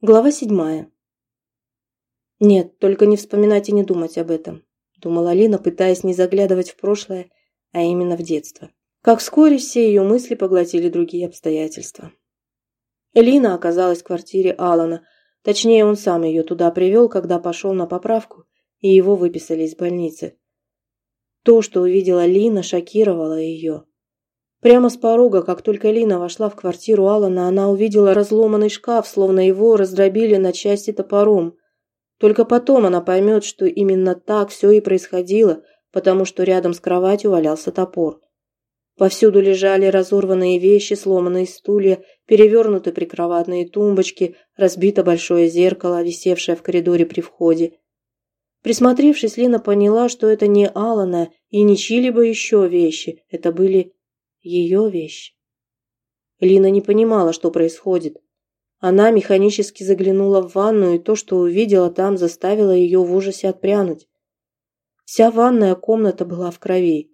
Глава седьмая. «Нет, только не вспоминать и не думать об этом», – думала Алина, пытаясь не заглядывать в прошлое, а именно в детство. Как вскоре все ее мысли поглотили другие обстоятельства. Лина оказалась в квартире Алана, точнее, он сам ее туда привел, когда пошел на поправку, и его выписали из больницы. То, что увидела Лина, шокировало ее. Прямо с порога, как только Лина вошла в квартиру Алана, она увидела разломанный шкаф, словно его раздробили на части топором. Только потом она поймет, что именно так все и происходило, потому что рядом с кроватью валялся топор. Повсюду лежали разорванные вещи, сломанные стулья, перевернуты прикроватные тумбочки, разбито большое зеркало, висевшее в коридоре при входе. Присмотревшись, Лина поняла, что это не Алана и не чьи-либо еще вещи, это были ее вещь. Лина не понимала, что происходит. Она механически заглянула в ванную, и то, что увидела там, заставило ее в ужасе отпрянуть. Вся ванная комната была в крови.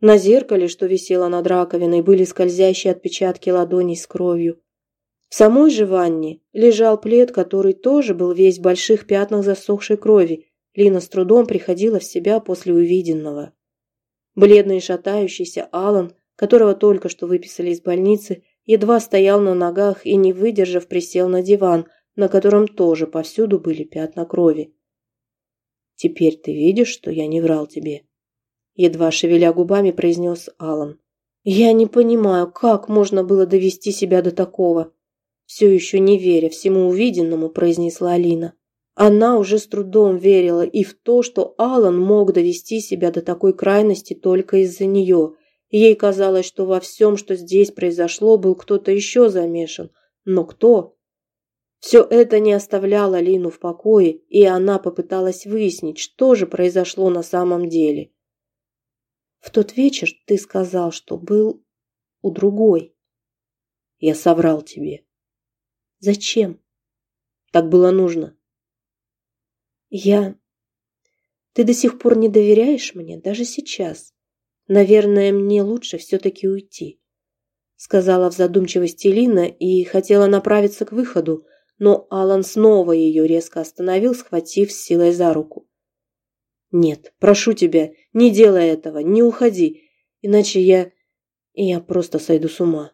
На зеркале, что висело над раковиной, были скользящие отпечатки ладоней с кровью. В самой же ванне лежал плед, который тоже был весь в больших пятнах засохшей крови. Лина с трудом приходила в себя после увиденного. Бледный и шатающийся Алан которого только что выписали из больницы, едва стоял на ногах и, не выдержав, присел на диван, на котором тоже повсюду были пятна крови. «Теперь ты видишь, что я не врал тебе?» Едва шевеля губами произнес Алан. «Я не понимаю, как можно было довести себя до такого?» Все еще не веря всему увиденному, произнесла Алина. Она уже с трудом верила и в то, что Алан мог довести себя до такой крайности только из-за нее – Ей казалось, что во всем, что здесь произошло, был кто-то еще замешан. Но кто? Все это не оставляло Лину в покое, и она попыталась выяснить, что же произошло на самом деле. «В тот вечер ты сказал, что был у другой». «Я соврал тебе». «Зачем?» «Так было нужно». «Я... Ты до сих пор не доверяешь мне, даже сейчас?» Наверное, мне лучше все-таки уйти, сказала в задумчивости Лина и хотела направиться к выходу, но Алан снова ее резко остановил, схватив с силой за руку. «Нет, прошу тебя, не делай этого, не уходи, иначе я... я просто сойду с ума».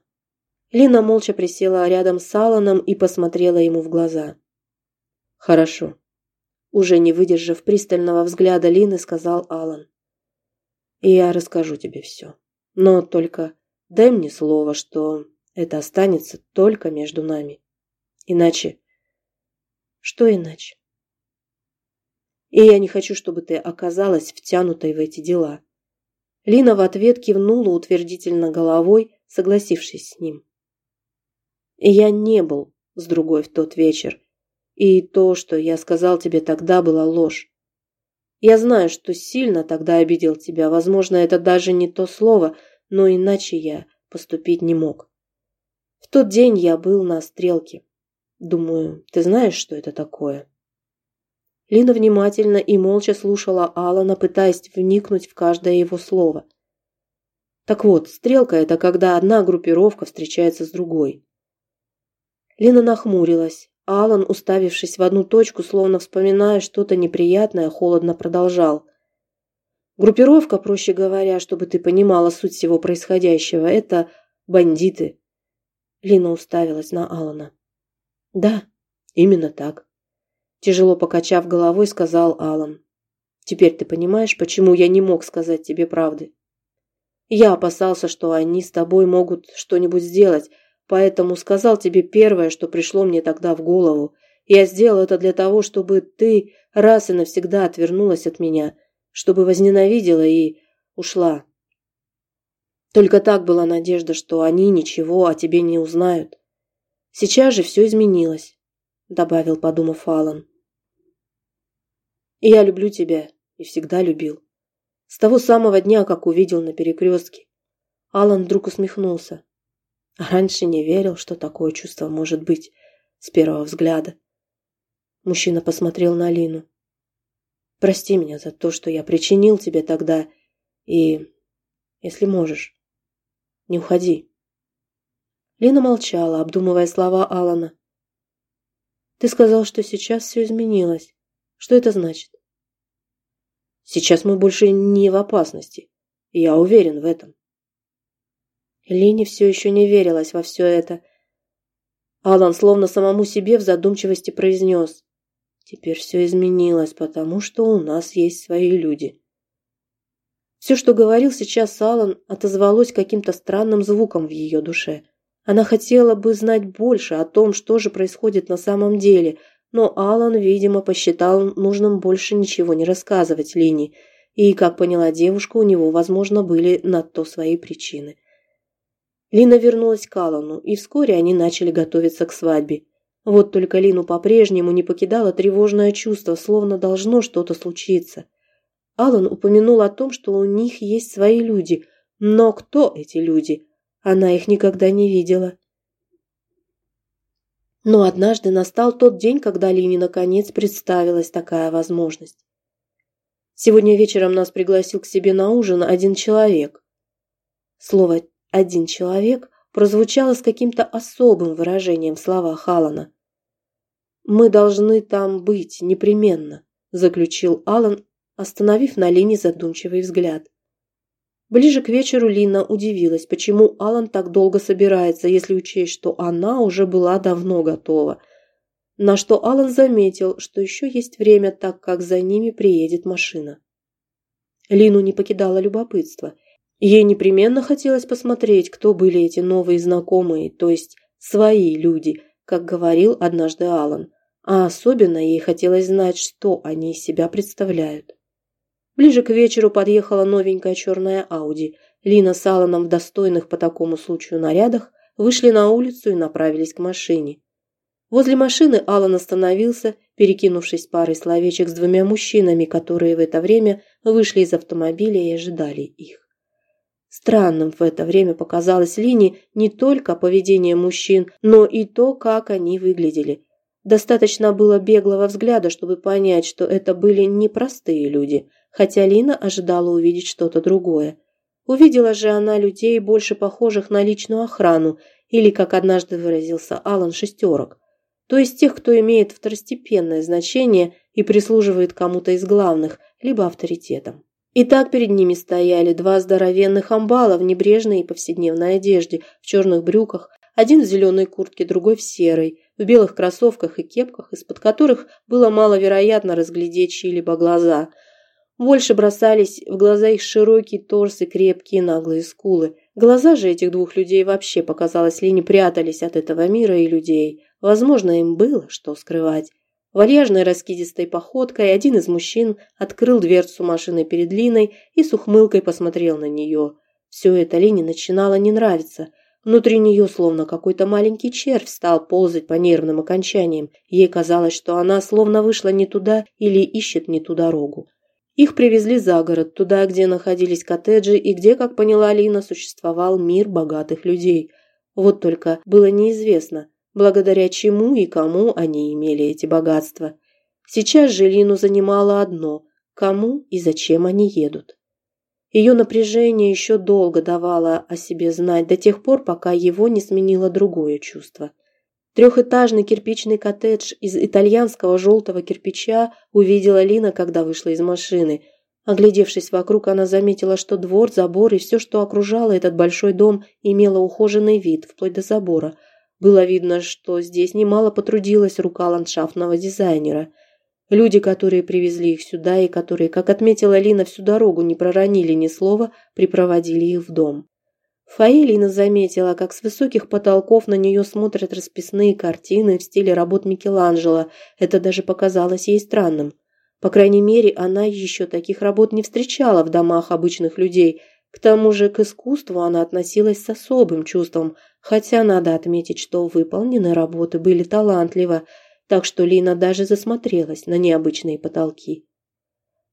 Лина молча присела рядом с Аланом и посмотрела ему в глаза. «Хорошо». Уже не выдержав пристального взгляда Лины, сказал Алан и я расскажу тебе все. Но только дай мне слово, что это останется только между нами. Иначе... Что иначе? И я не хочу, чтобы ты оказалась втянутой в эти дела. Лина в ответ кивнула утвердительно головой, согласившись с ним. Я не был с другой в тот вечер. И то, что я сказал тебе тогда, была ложь. Я знаю, что сильно тогда обидел тебя. Возможно, это даже не то слово, но иначе я поступить не мог. В тот день я был на стрелке. Думаю, ты знаешь, что это такое?» Лина внимательно и молча слушала Алана, пытаясь вникнуть в каждое его слово. Так вот, стрелка – это когда одна группировка встречается с другой. Лина нахмурилась, Алан, уставившись в одну точку, словно вспоминая что-то неприятное, холодно продолжал. Группировка, проще говоря, чтобы ты понимала суть всего происходящего, это бандиты. Лина уставилась на Алана. Да, именно так. Тяжело покачав головой, сказал Алан. Теперь ты понимаешь, почему я не мог сказать тебе правды? Я опасался, что они с тобой могут что-нибудь сделать, Поэтому сказал тебе первое, что пришло мне тогда в голову. Я сделал это для того, чтобы ты раз и навсегда отвернулась от меня, чтобы возненавидела и ушла. Только так была надежда, что они ничего о тебе не узнают. Сейчас же все изменилось, добавил, подумав Алан. И я люблю тебя и всегда любил. С того самого дня, как увидел на перекрестке. Алан вдруг усмехнулся. Раньше не верил, что такое чувство может быть с первого взгляда. Мужчина посмотрел на Лину. «Прости меня за то, что я причинил тебе тогда, и, если можешь, не уходи». Лина молчала, обдумывая слова Алана. Ты сказал, что сейчас все изменилось. Что это значит? Сейчас мы больше не в опасности. Я уверен в этом. Лине все еще не верилось во все это. Алан словно самому себе в задумчивости произнес. Теперь все изменилось, потому что у нас есть свои люди. Все, что говорил сейчас Алан, отозвалось каким-то странным звуком в ее душе. Она хотела бы знать больше о том, что же происходит на самом деле, но Алан, видимо, посчитал нужным больше ничего не рассказывать Лине, и, как поняла девушка, у него, возможно, были на то свои причины. Лина вернулась к Алану, и вскоре они начали готовиться к свадьбе. Вот только Лину по-прежнему не покидало тревожное чувство, словно должно что-то случиться – Алан упомянул о том, что у них есть свои люди. Но кто эти люди? Она их никогда не видела. Но однажды настал тот день, когда Лине наконец представилась такая возможность. Сегодня вечером нас пригласил к себе на ужин один человек. Слово «один человек» прозвучало с каким-то особым выражением в словах Алана. «Мы должны там быть, непременно», – заключил Алан остановив на Лине задумчивый взгляд. Ближе к вечеру Лина удивилась, почему Алан так долго собирается, если учесть, что она уже была давно готова. На что Алан заметил, что еще есть время, так как за ними приедет машина. Лину не покидало любопытство. Ей непременно хотелось посмотреть, кто были эти новые знакомые, то есть свои люди, как говорил однажды Алан. А особенно ей хотелось знать, что они из себя представляют. Ближе к вечеру подъехала новенькая черная Ауди. Лина с Алланом в достойных по такому случаю нарядах вышли на улицу и направились к машине. Возле машины Аллан остановился, перекинувшись парой словечек с двумя мужчинами, которые в это время вышли из автомобиля и ожидали их. Странным в это время показалось Лине не только поведение мужчин, но и то, как они выглядели. Достаточно было беглого взгляда, чтобы понять, что это были непростые люди – хотя Лина ожидала увидеть что-то другое. Увидела же она людей, больше похожих на личную охрану, или, как однажды выразился Алан, шестерок. То есть тех, кто имеет второстепенное значение и прислуживает кому-то из главных, либо авторитетом. И так перед ними стояли два здоровенных амбала в небрежной и повседневной одежде, в черных брюках, один в зеленой куртке, другой в серой, в белых кроссовках и кепках, из-под которых было маловероятно разглядеть чьи-либо глаза – больше бросались в глаза их широкий торс и крепкие наглые скулы. Глаза же этих двух людей вообще, показалось Лине, прятались от этого мира и людей. Возможно, им было что скрывать. Вальяжной раскидистой походкой один из мужчин открыл дверцу машины перед Линой и с ухмылкой посмотрел на нее. Все это Лине начинало не нравиться. Внутри нее словно какой-то маленький червь стал ползать по нервным окончаниям. Ей казалось, что она словно вышла не туда или ищет не ту дорогу. Их привезли за город, туда, где находились коттеджи и где, как поняла Алина, существовал мир богатых людей. Вот только было неизвестно, благодаря чему и кому они имели эти богатства. Сейчас же Лину занимало одно – кому и зачем они едут. Ее напряжение еще долго давало о себе знать до тех пор, пока его не сменило другое чувство – Трехэтажный кирпичный коттедж из итальянского желтого кирпича увидела Лина, когда вышла из машины. Оглядевшись вокруг, она заметила, что двор, забор и все, что окружало этот большой дом, имело ухоженный вид, вплоть до забора. Было видно, что здесь немало потрудилась рука ландшафтного дизайнера. Люди, которые привезли их сюда и которые, как отметила Лина, всю дорогу не проронили ни слова, припроводили их в дом. Фаэлина заметила, как с высоких потолков на нее смотрят расписные картины в стиле работ Микеланджело. Это даже показалось ей странным. По крайней мере, она еще таких работ не встречала в домах обычных людей. К тому же к искусству она относилась с особым чувством, хотя надо отметить, что выполненные работы были талантливо, так что Лина даже засмотрелась на необычные потолки.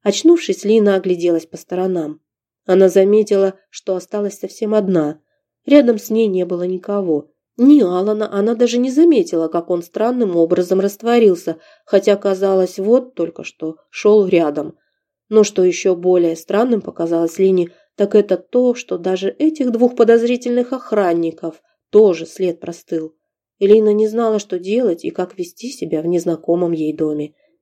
Очнувшись, Лина огляделась по сторонам. Она заметила, что осталась совсем одна. Рядом с ней не было никого. Ни Алана она даже не заметила, как он странным образом растворился, хотя, казалось, вот только что шел рядом. Но что еще более странным показалось Лине, так это то, что даже этих двух подозрительных охранников тоже след простыл. Элина не знала, что делать и как вести себя в незнакомом ей доме.